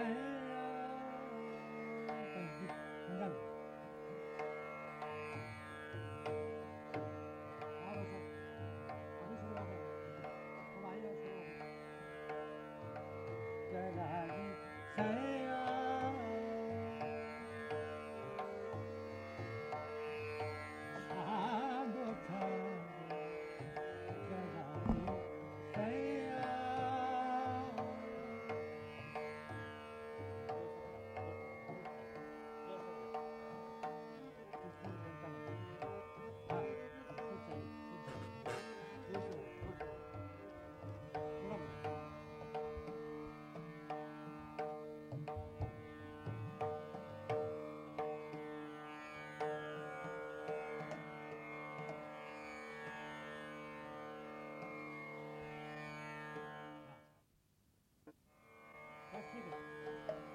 哎呀！你干？啥不说？啥不说？老板也说。今儿来的谁？ 아,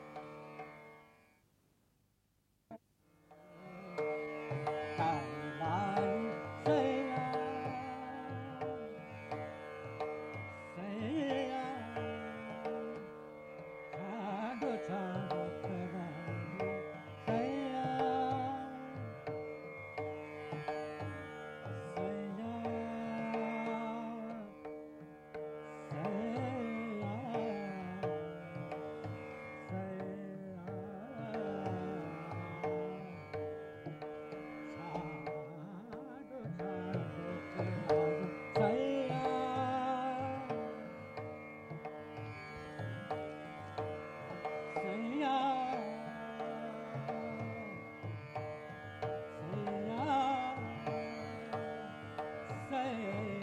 yeah.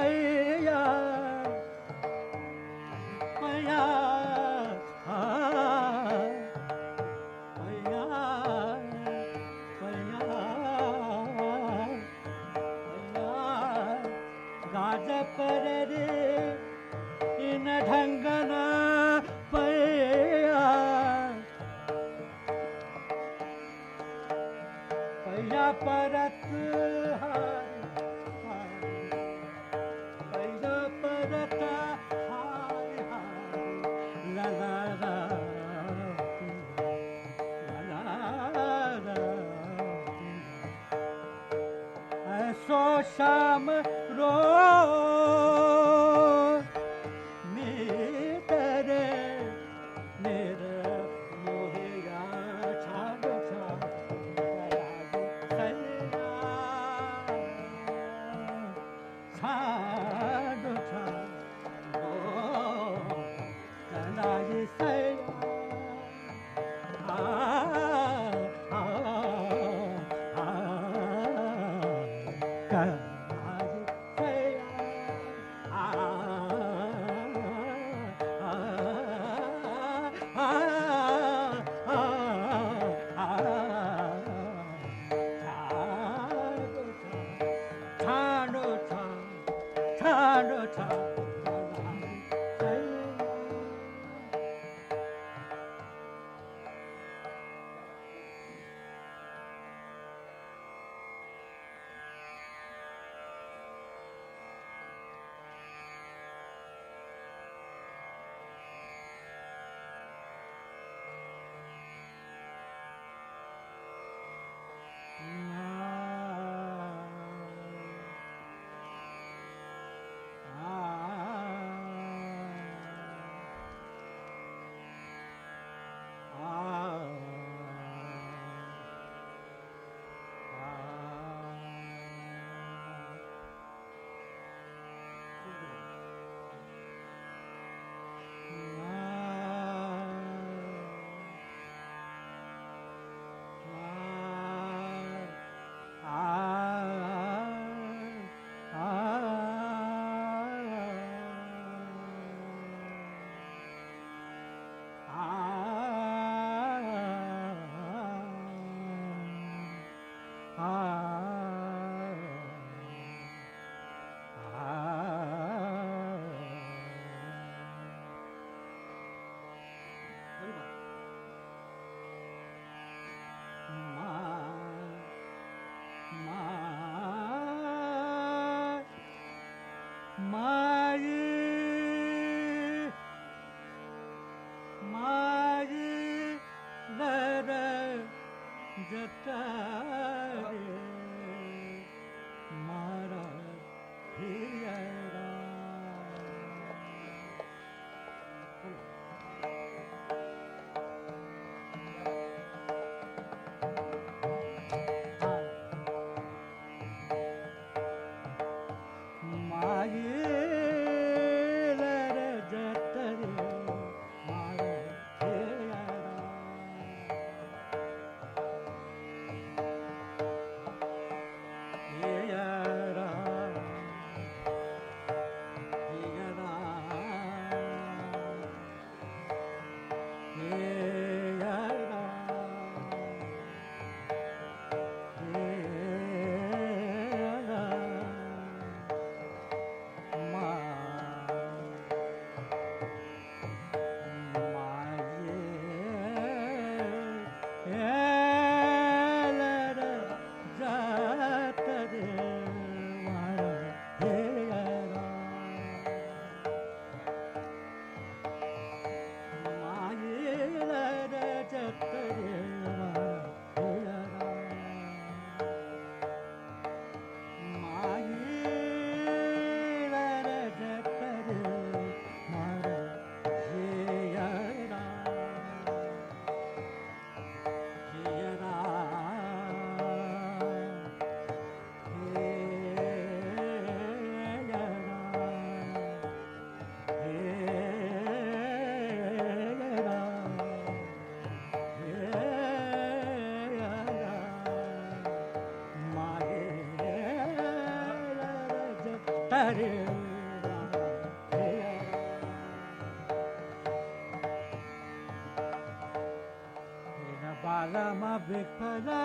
Bye. I Hello.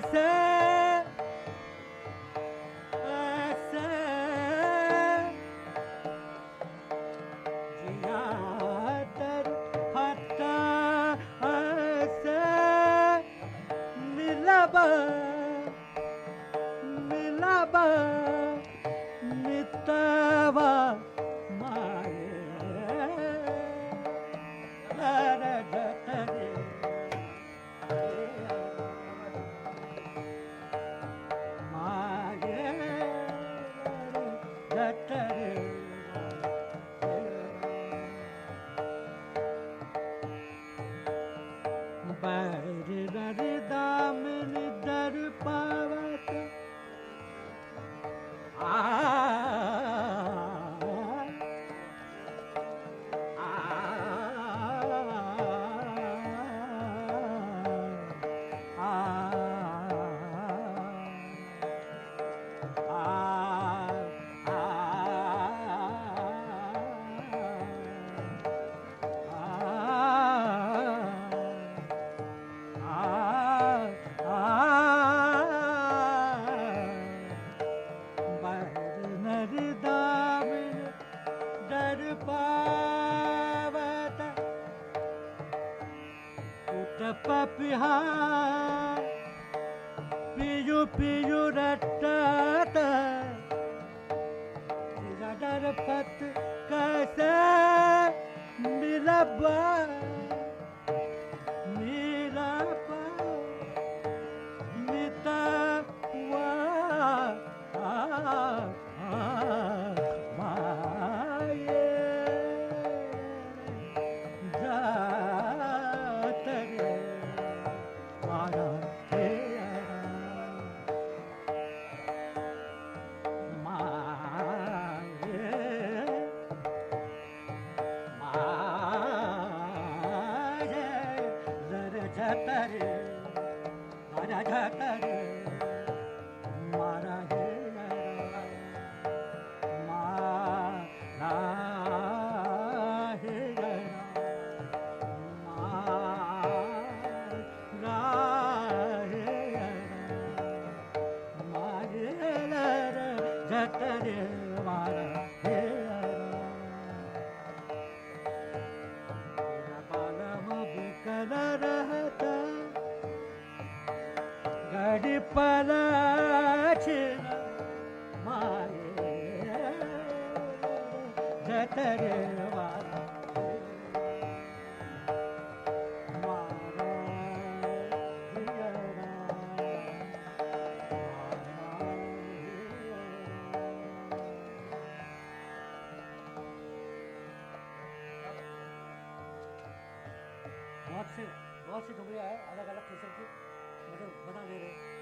better. बहुत सी डुबरिया है अलग अलग किस्म की मतलब बना दे रहे। हैं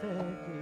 Thank you.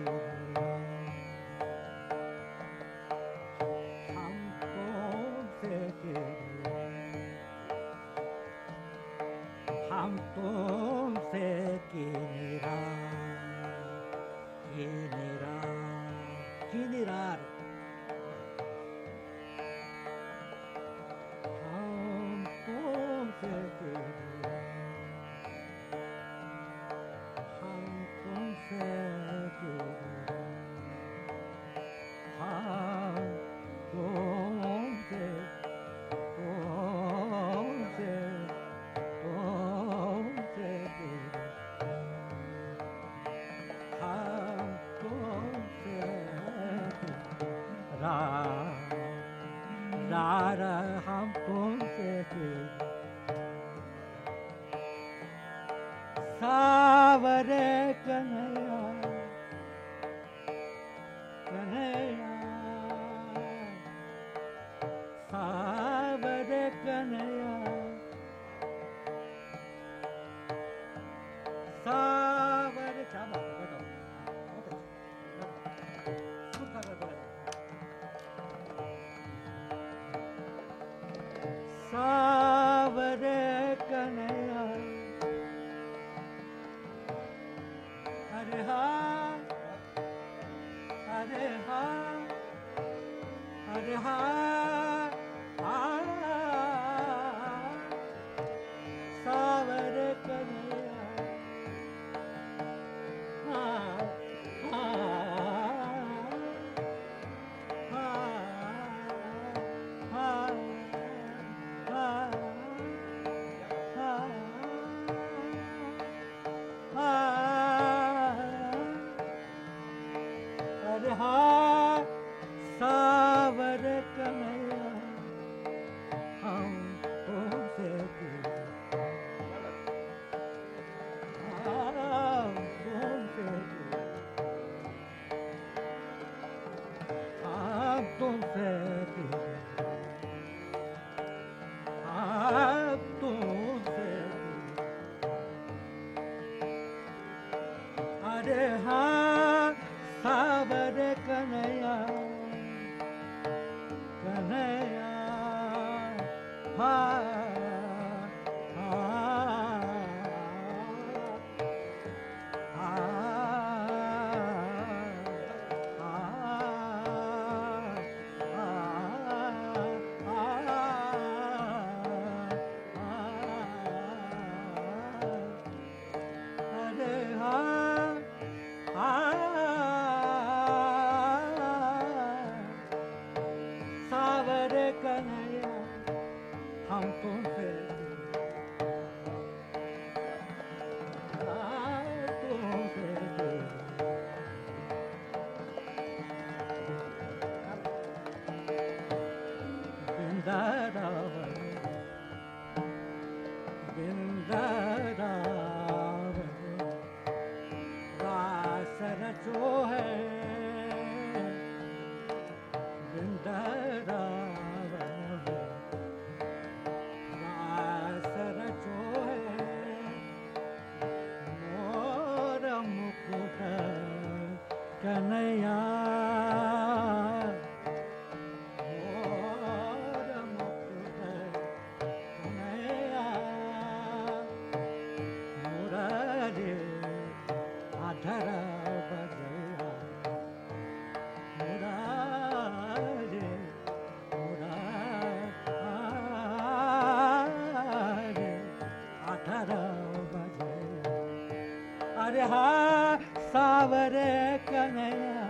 कन्हैया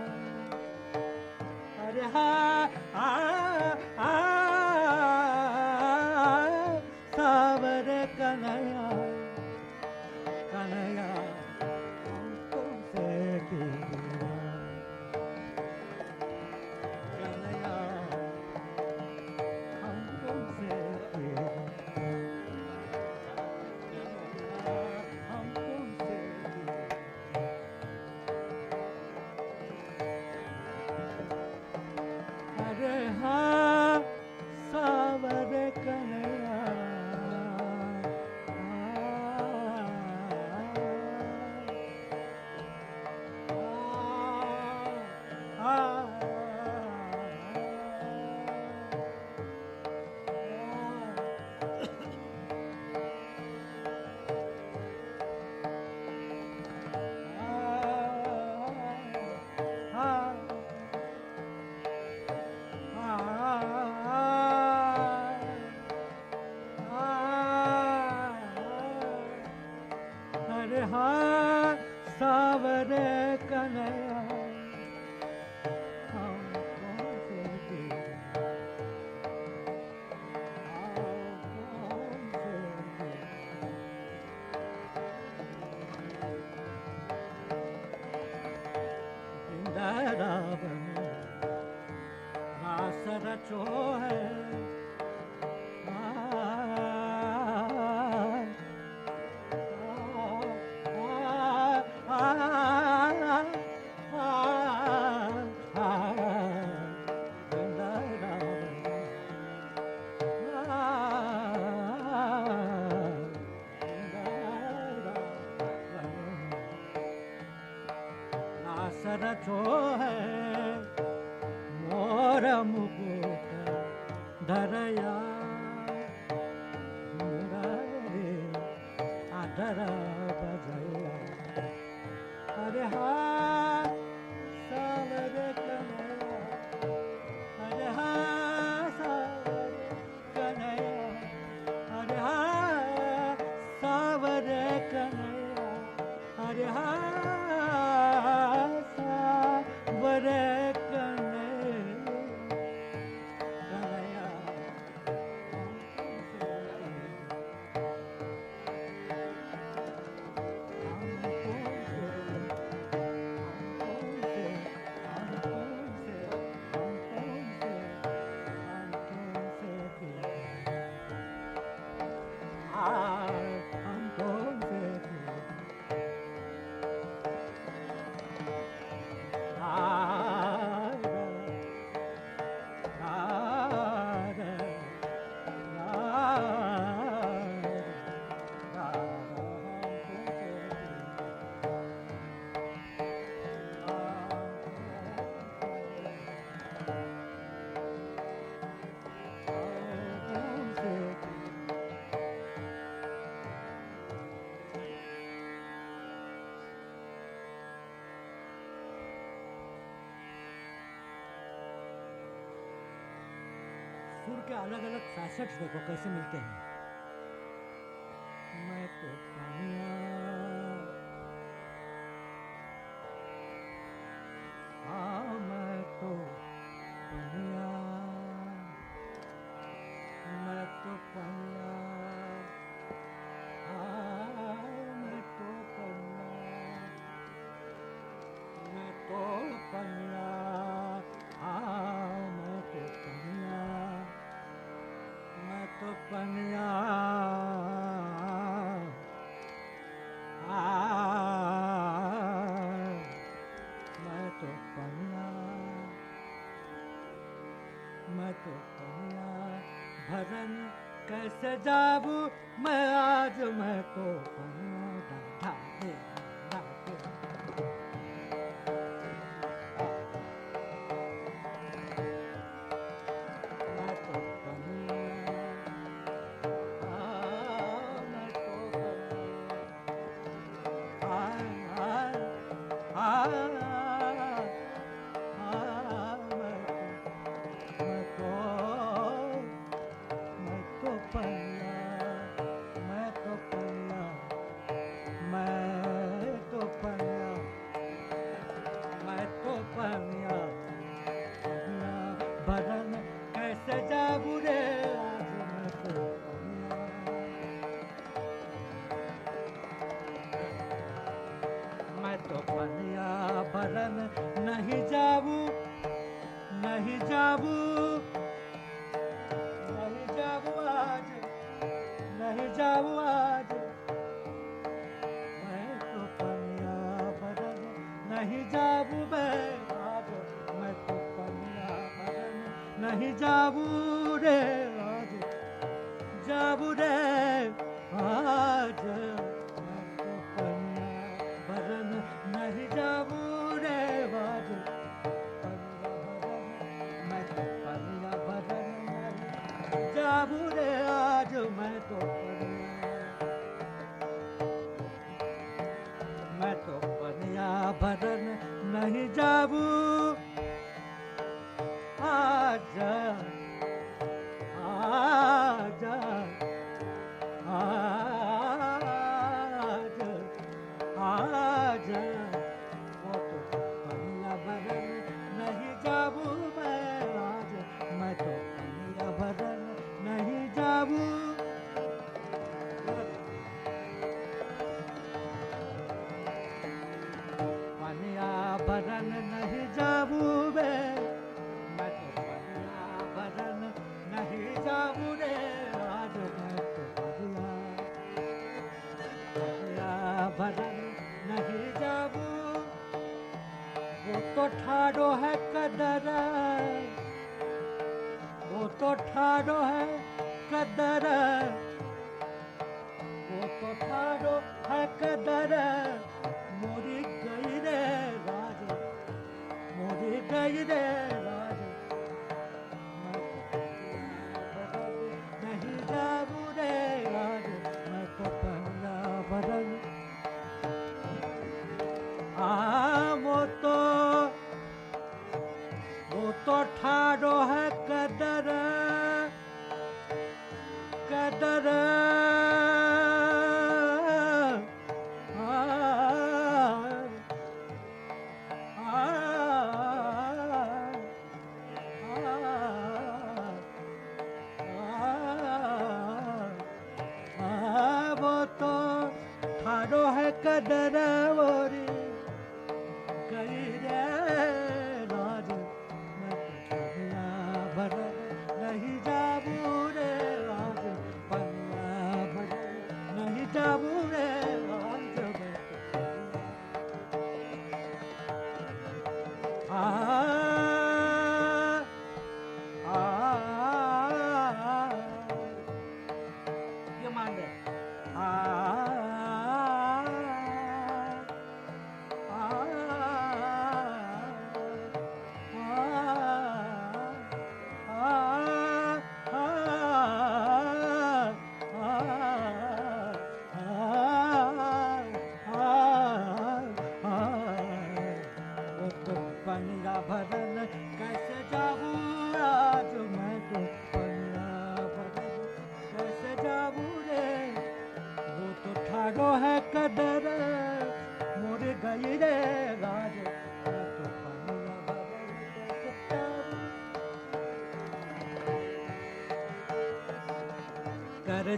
अरे कपूर के अलग अलग फैसेट्स देखो कैसे मिलते हैं। Dabu. प्रभु आ जा ठाड़ो है कदर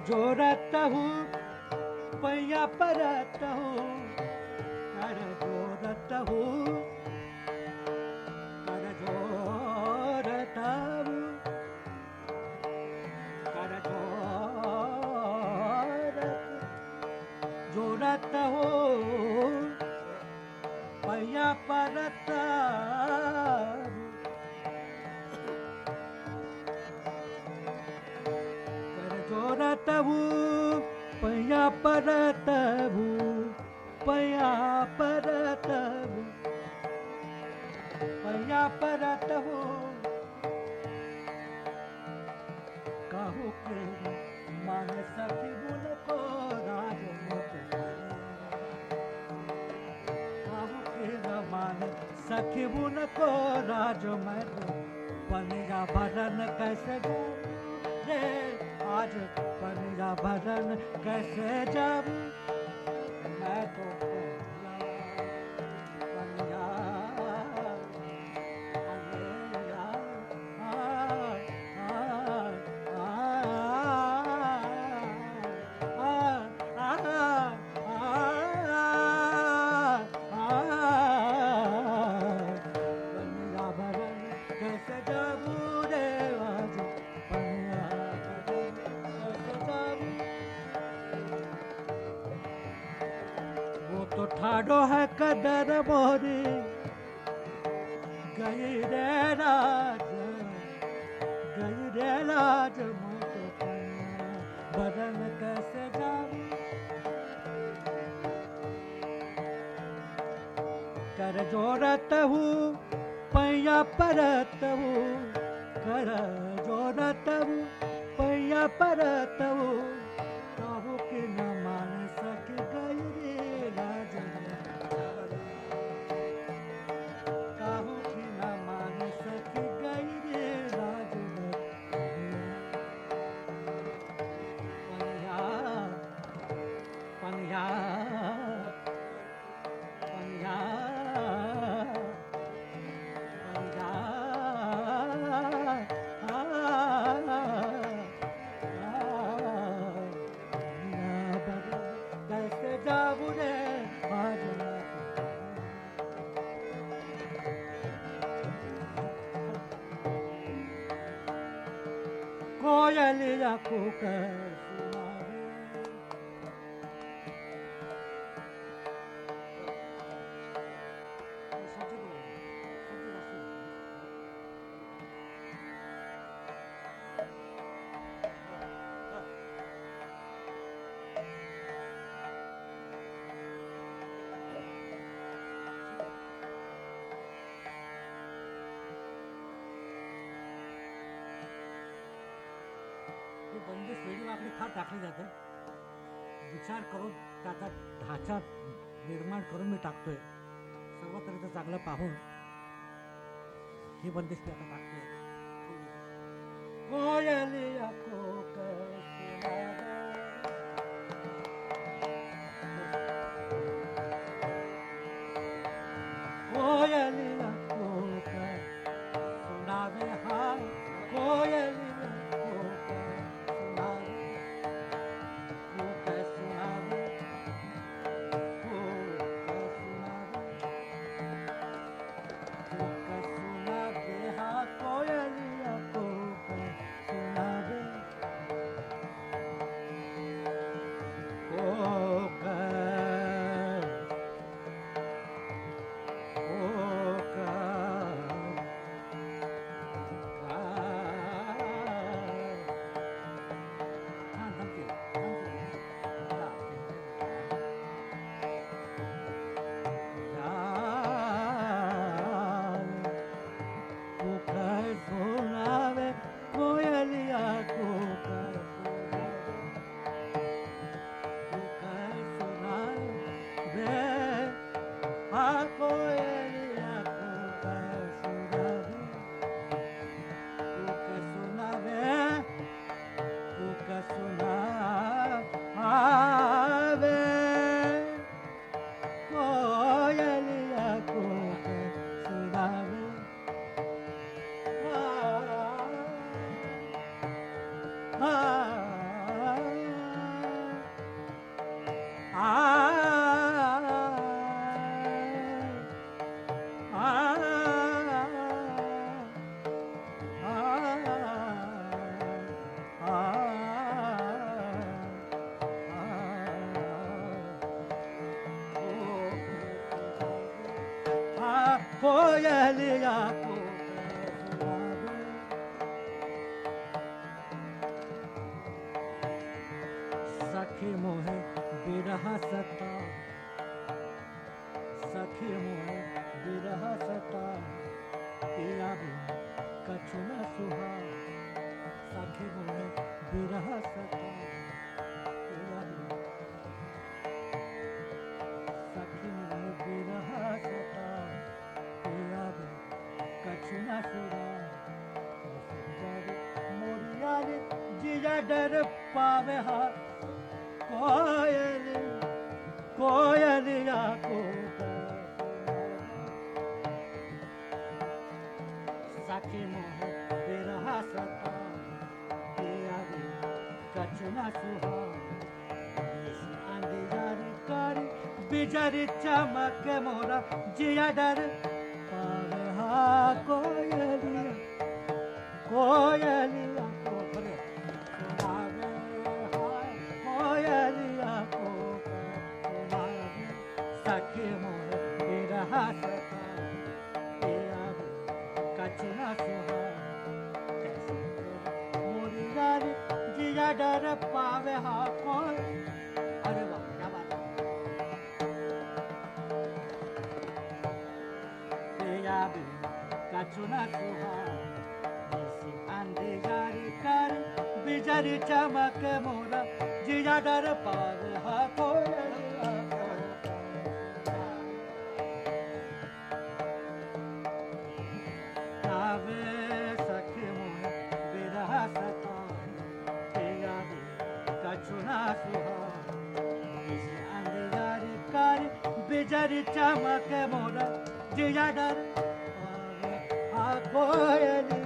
llorata hu को राजमर पंजा तो भरन कैसे जा रे? आज पंजा भरन कैसे जा ठाडो है कदर मोरी। बंदिश वेळी वाकडी फार टाकली जाते. विचार करून त्याचा ढाचा निर्माण करून मी टाकतोय. सर्व तऱ्हेचं चांगलं पाहून ही बंदिस्त मी आता टाकतोय. कोयलिया बिजर चमक मोरा जिया डर पावे हा कोयलिया कोयलिया कर पावे हा कौन अरे वाह, क्या बात अंधेरी कर बिजरी चमक मोरा। जिया डर पावे हा Mary Chama Kemora, Jayadar, Agoyali.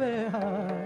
वे हाँ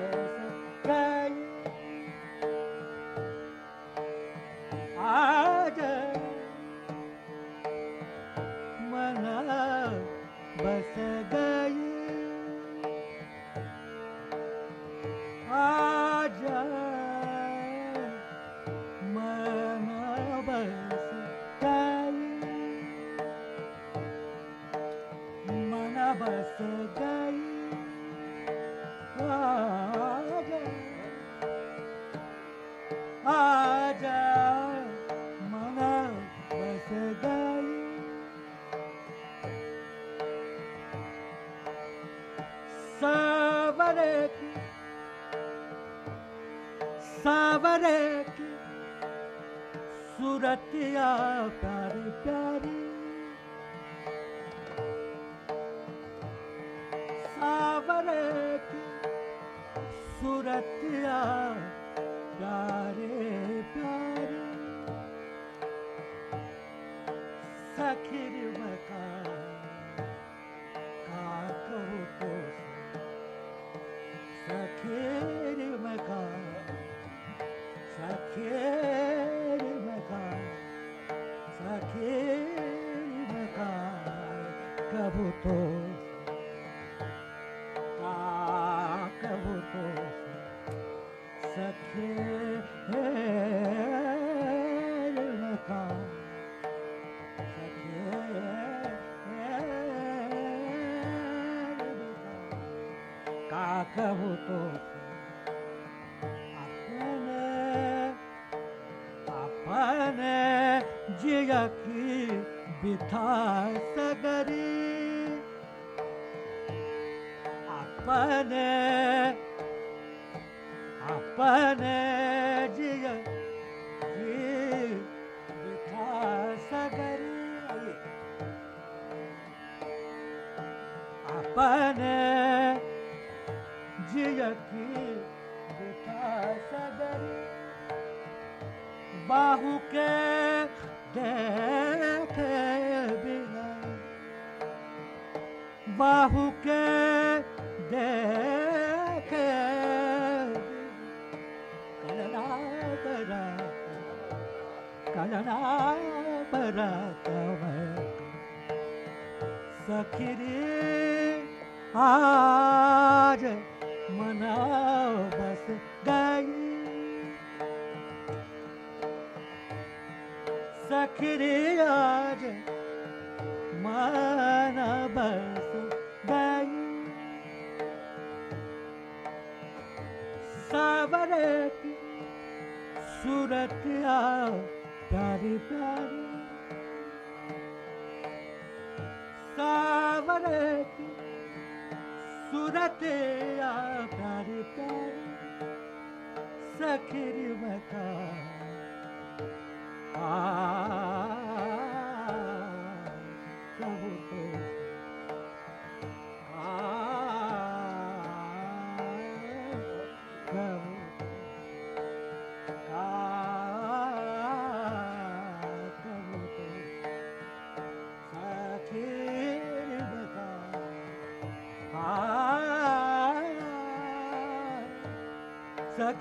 날 राजा मनात बसदाई सावरे की सावरे सूरतिया प्यारी। प्यारी सावरे की सूरतिया कहूँ तो अपने अपने जिया बिथा सगरी अपने अपने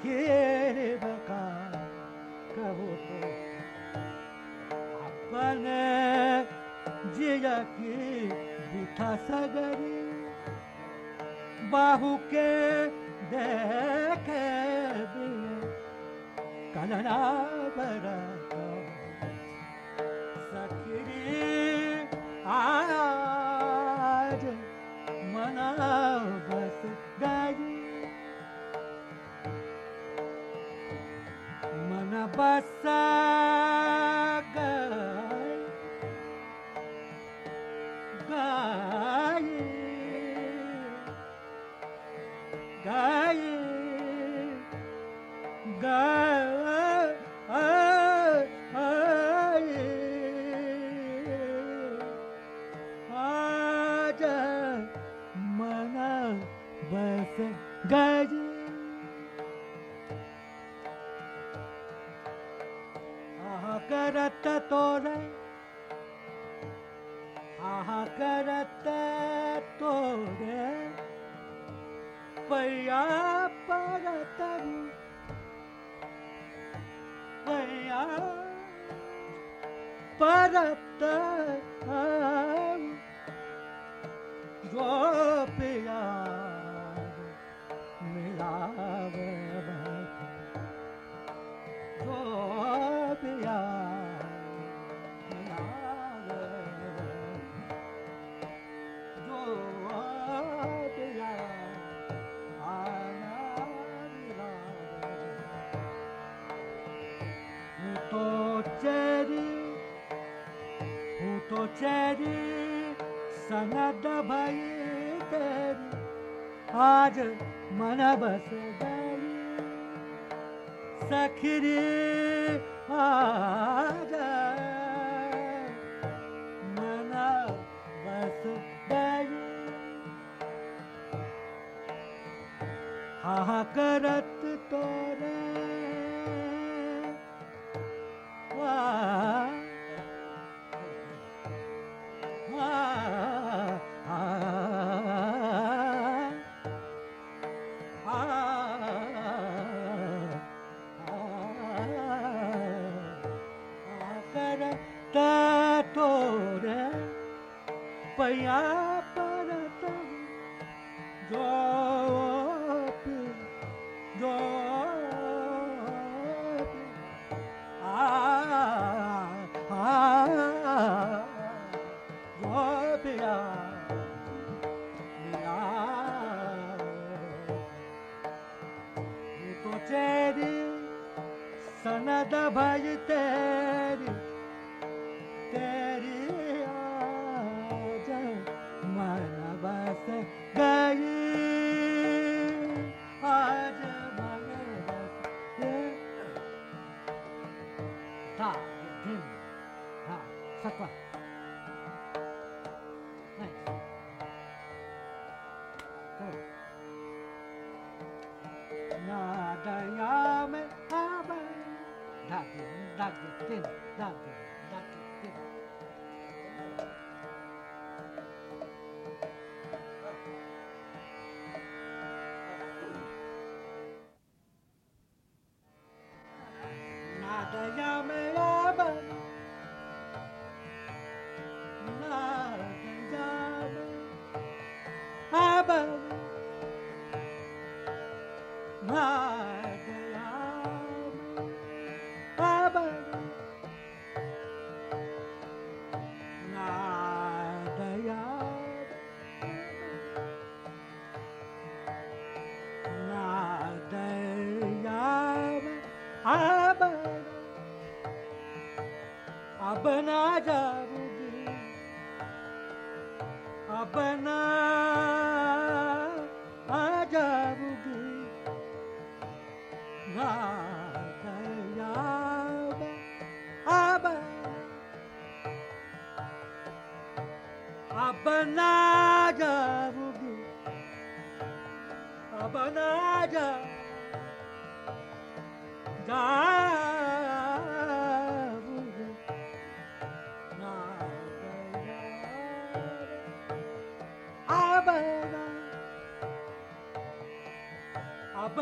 घेरे बका कहो तो जिया सगरी। बाहू के देख दिए कलना बरा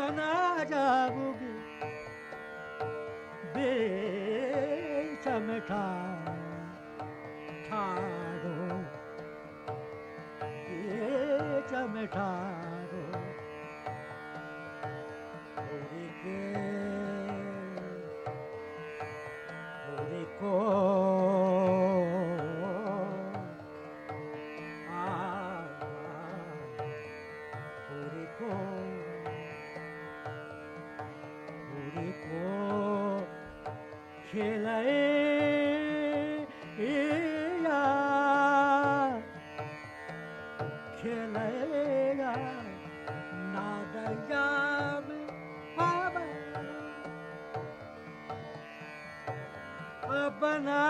अब जाओगे जाऊँगी बेच ठाड़ो अपना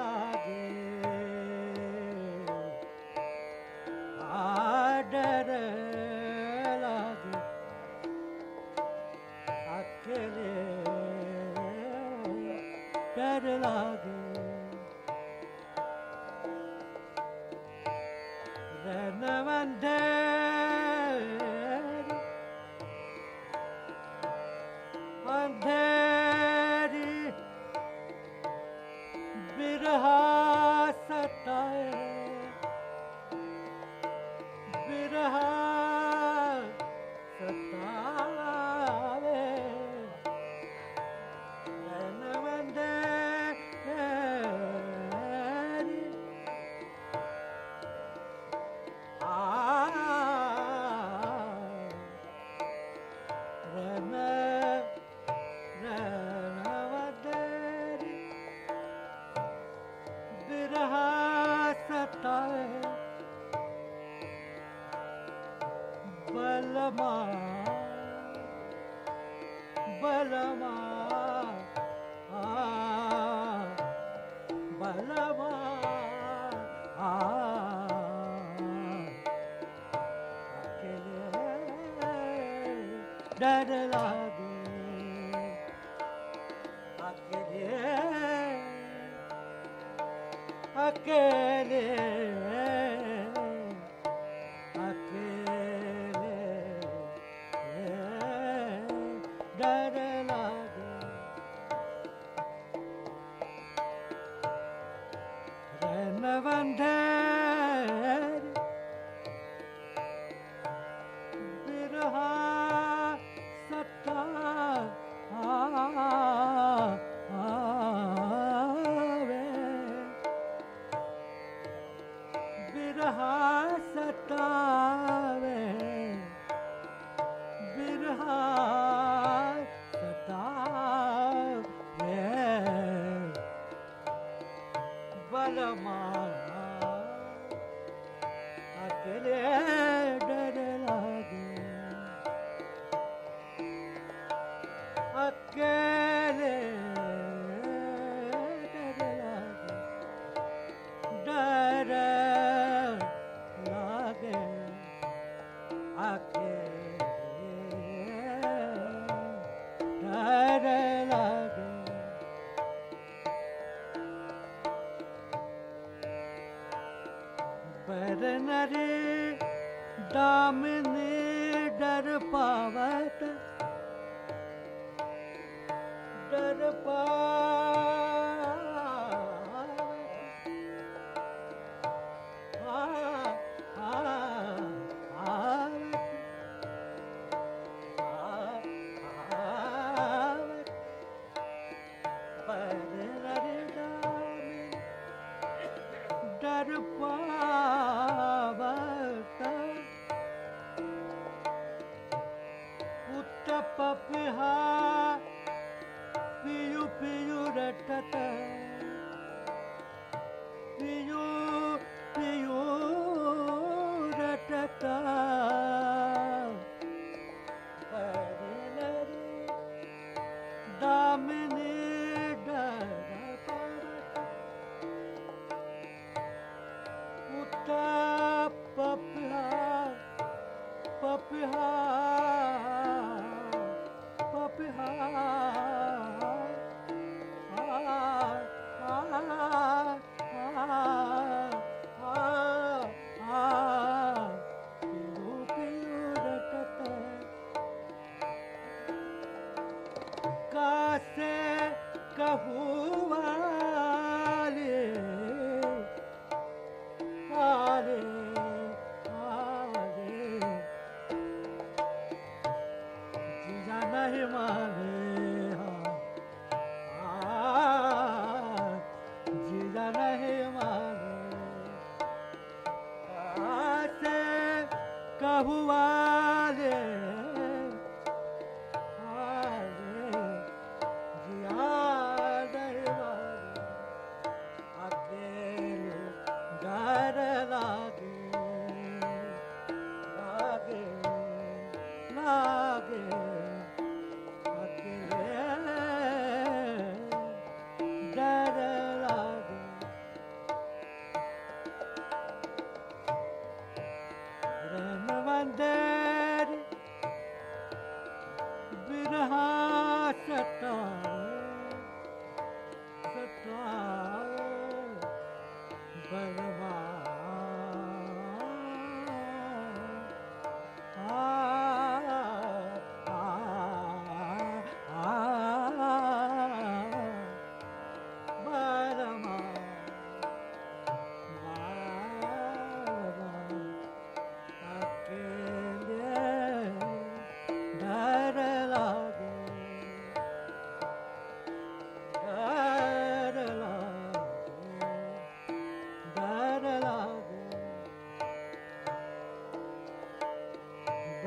লাগে ਦਾਮਨੇ ਡਰ ਪਾਵਤ ਡਰ ਪਾ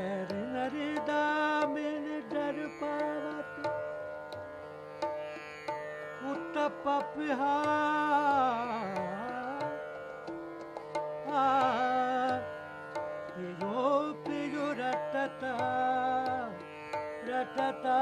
ਪੈਰ ਨਰਦਾ ਮਿਲ ਡਰ ਪਾਵਤ। ਉਤ ਪਪਹਾ ਆ ਪਿਓ ਪਿਓ ਰਤਤਾ ਰਤਤਾ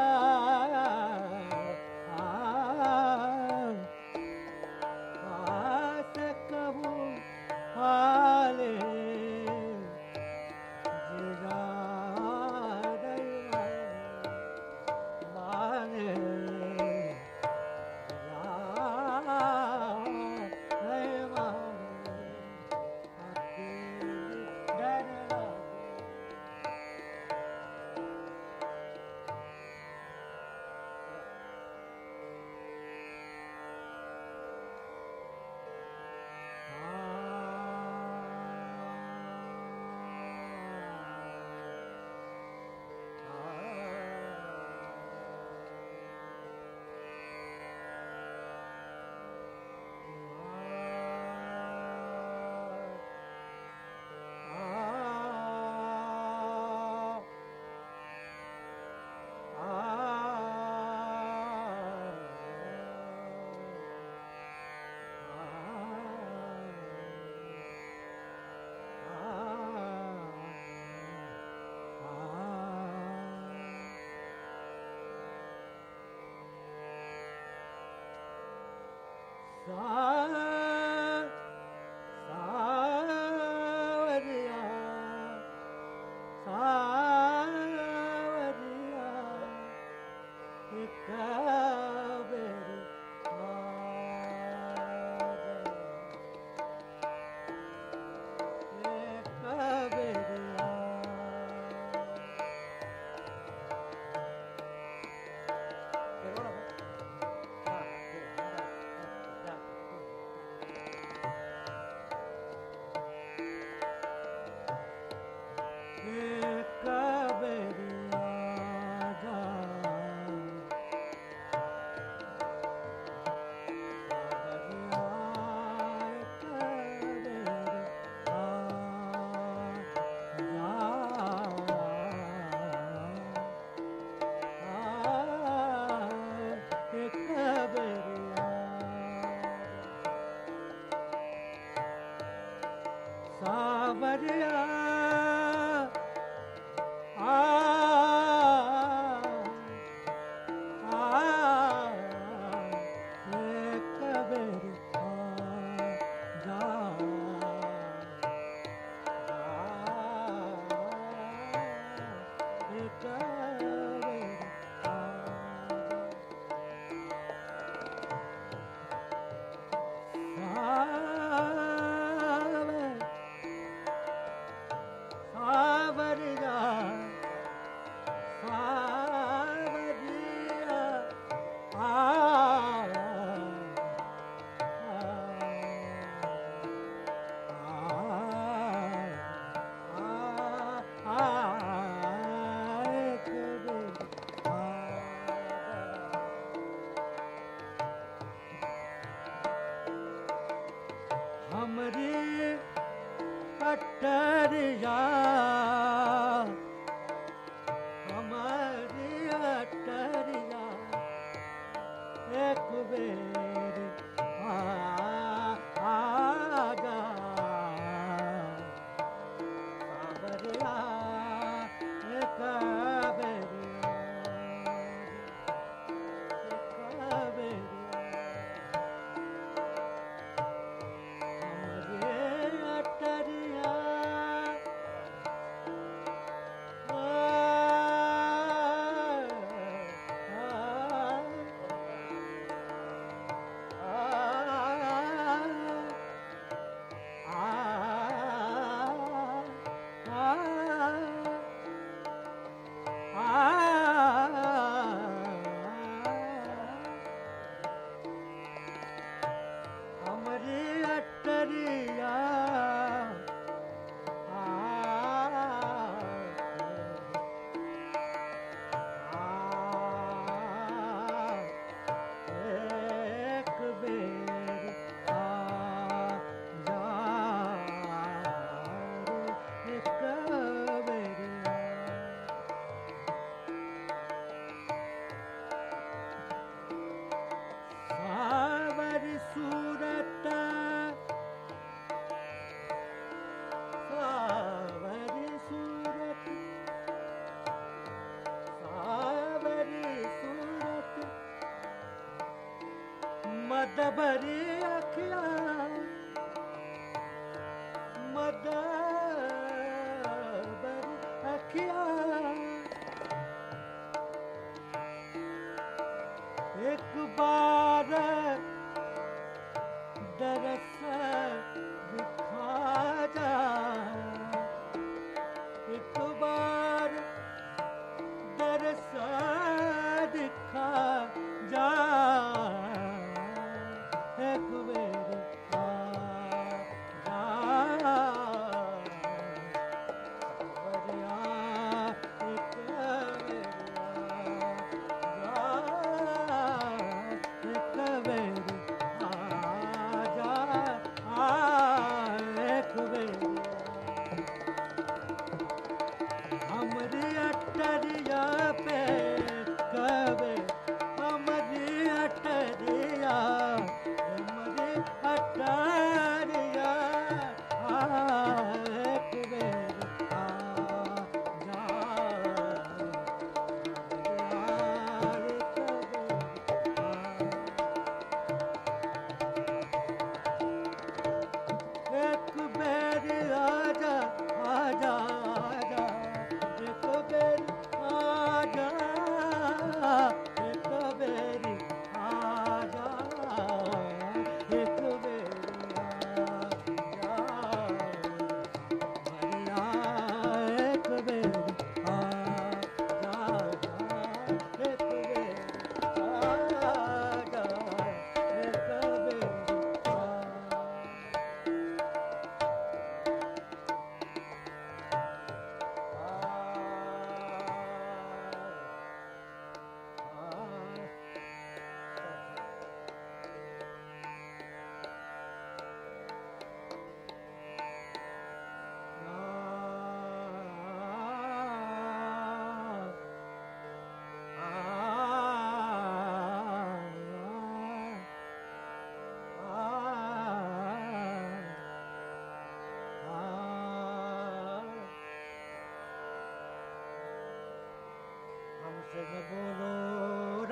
ಬರೇ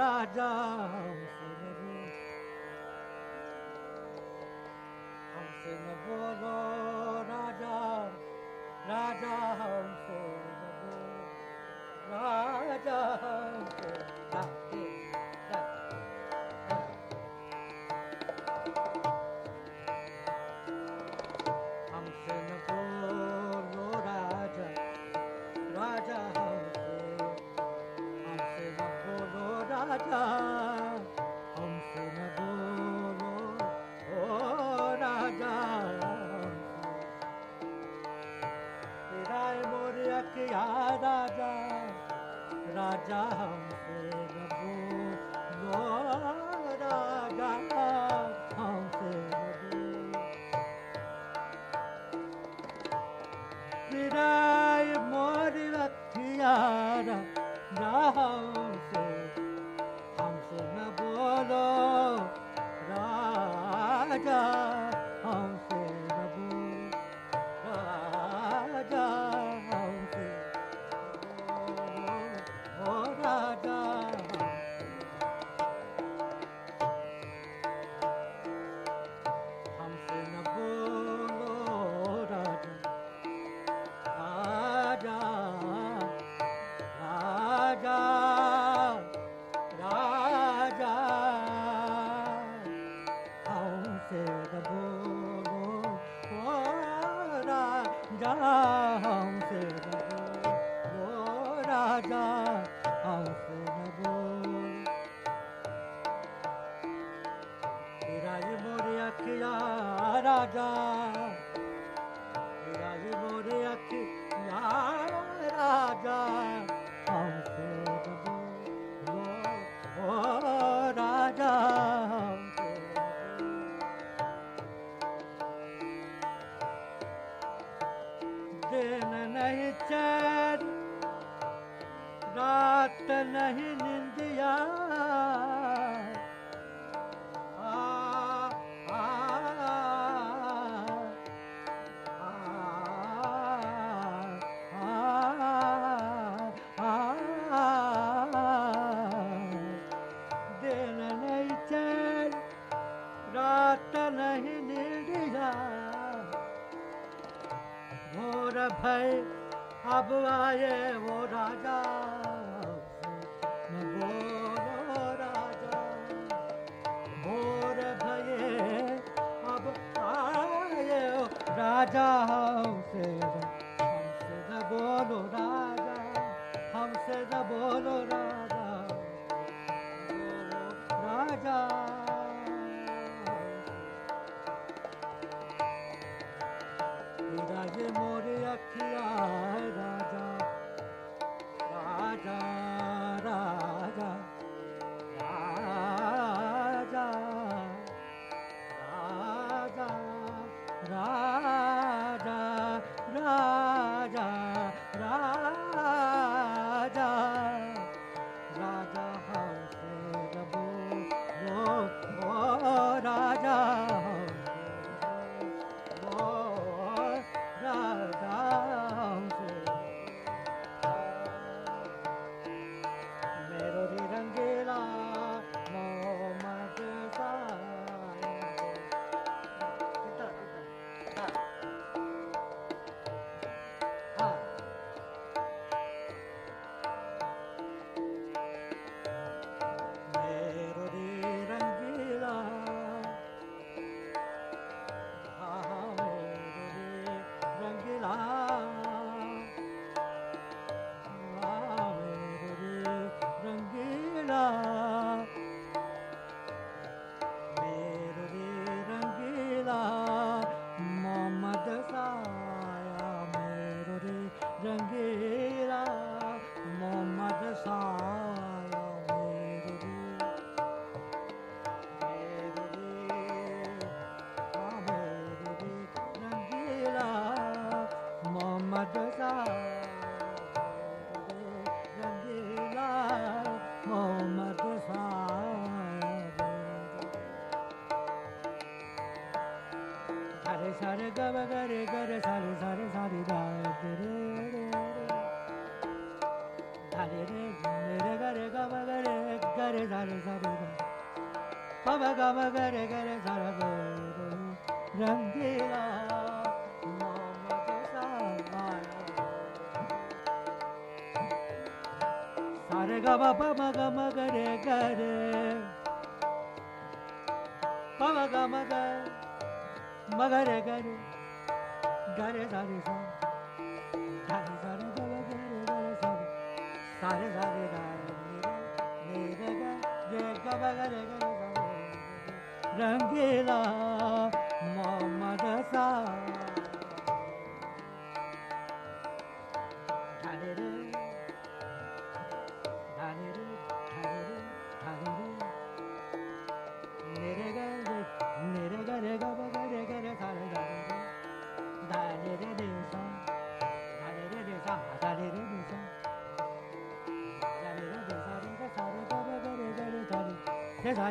Radha. Yeah. राजा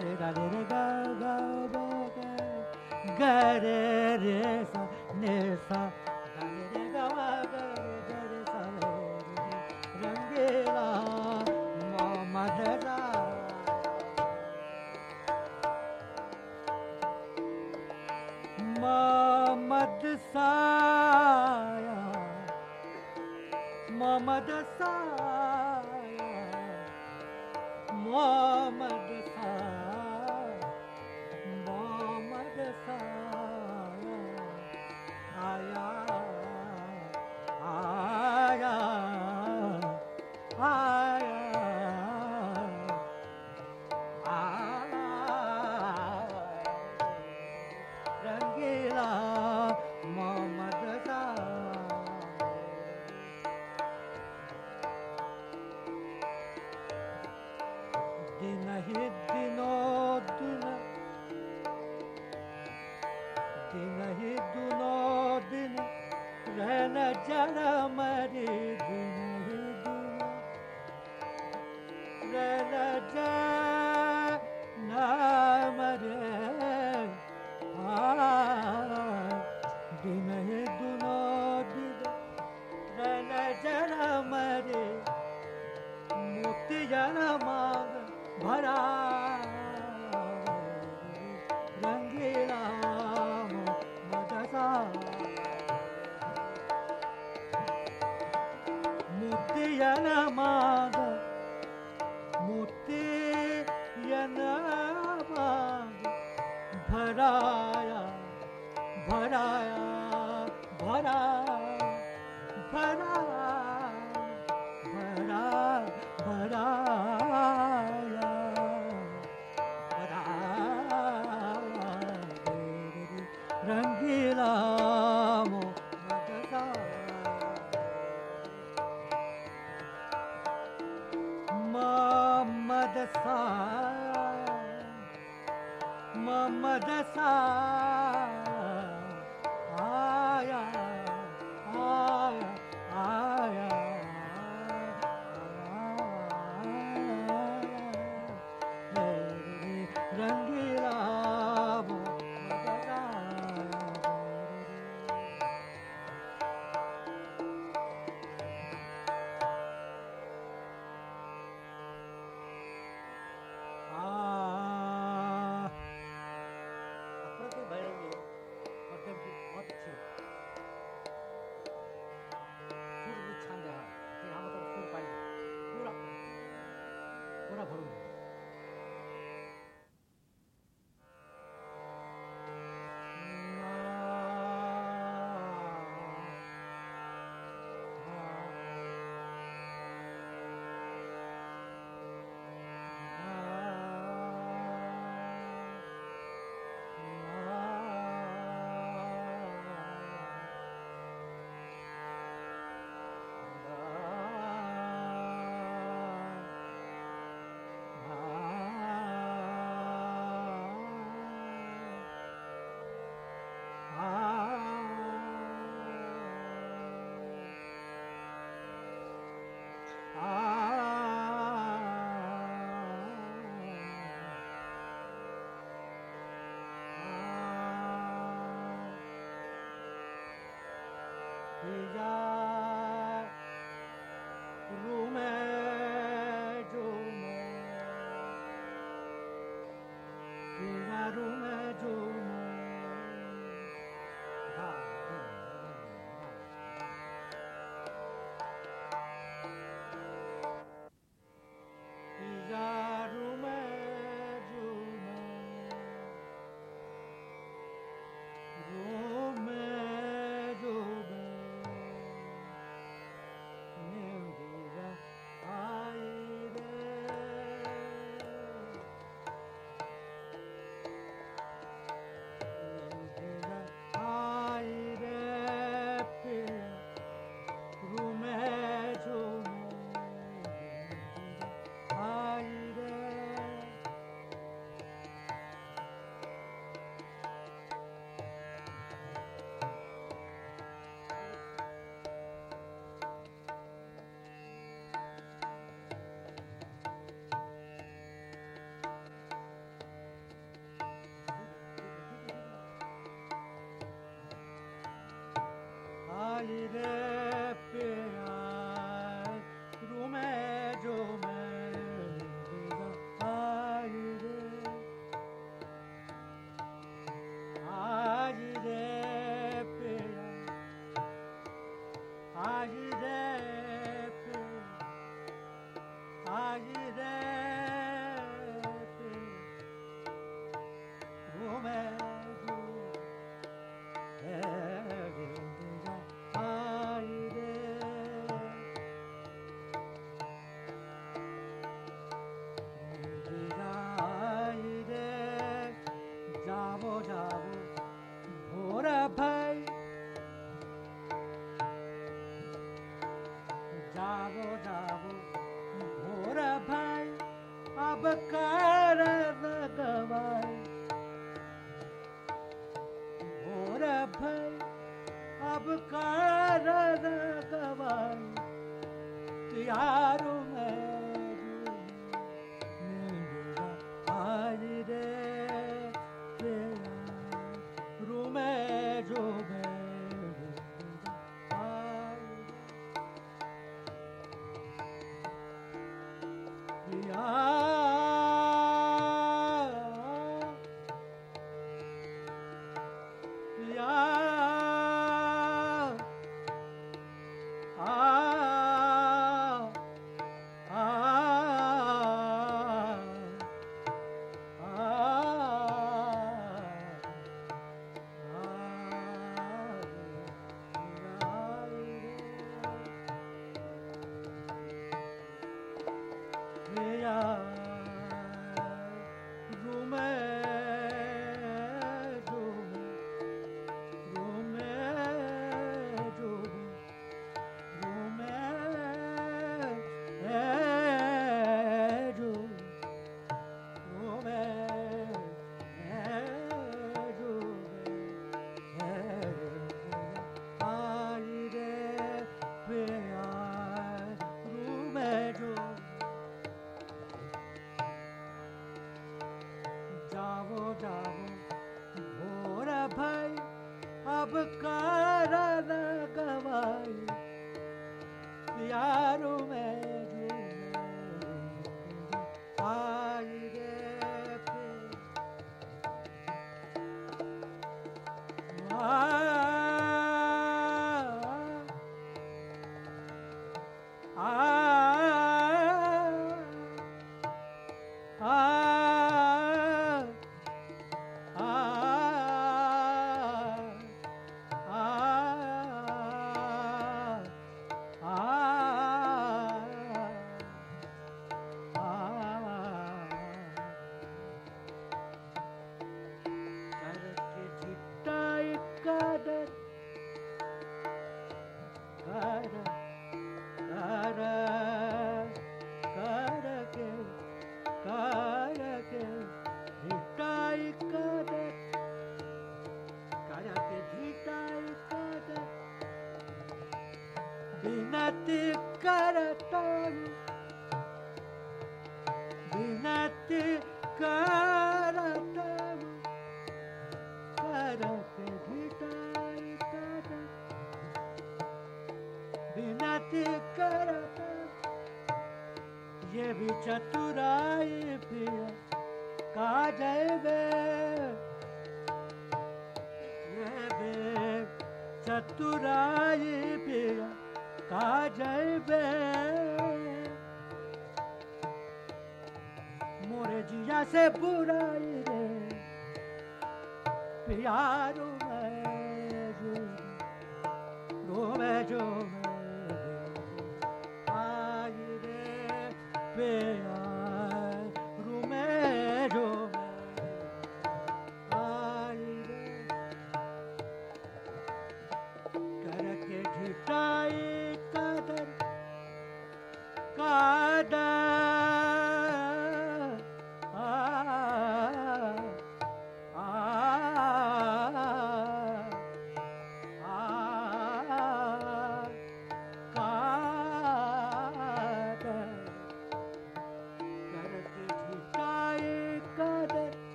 da da da da da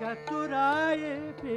चतुराय पि